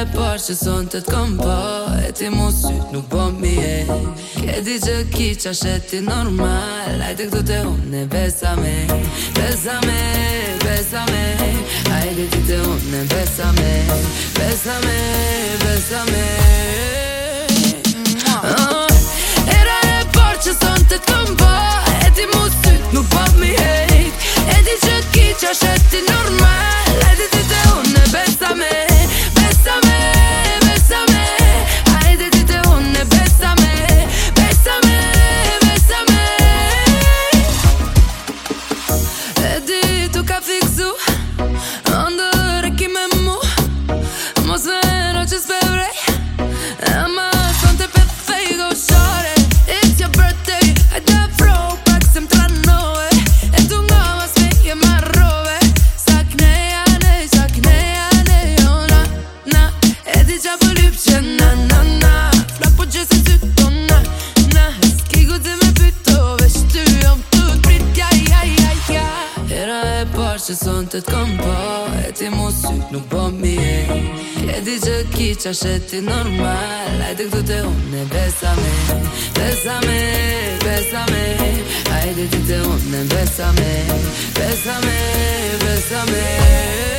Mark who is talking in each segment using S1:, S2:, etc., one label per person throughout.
S1: e parë që sonë të t'kom pa po, E ti mu sytë nuk po mi e Ke di që ki që ti normal Ajde këtu të unë e besa me Besa me, besa me Ajde këtu të unë e besa me Besa me, besa me, besa me. qa po lypë që na na na La po gjë se ty na na Ski ku të me pyto vesh ty om të të prit Ja, ja, ja, ja Era e parë që son të t'kom po E ti mu syk nuk po mi e E di që ki qa sheti normal A i të këtu të une besa me Besa me, besa me A i të këtu të une besa me Besa me, besa me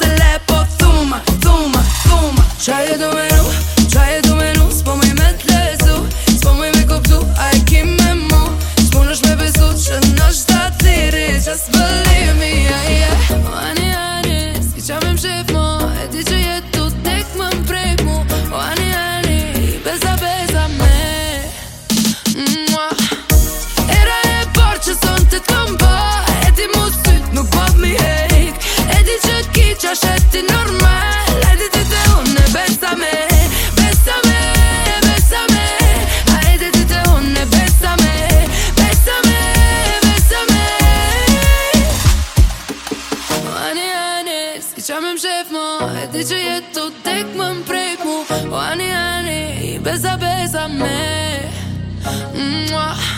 S1: this qamë më shef më E di që jetë të tek më më O po ani ani i beza beza me Mua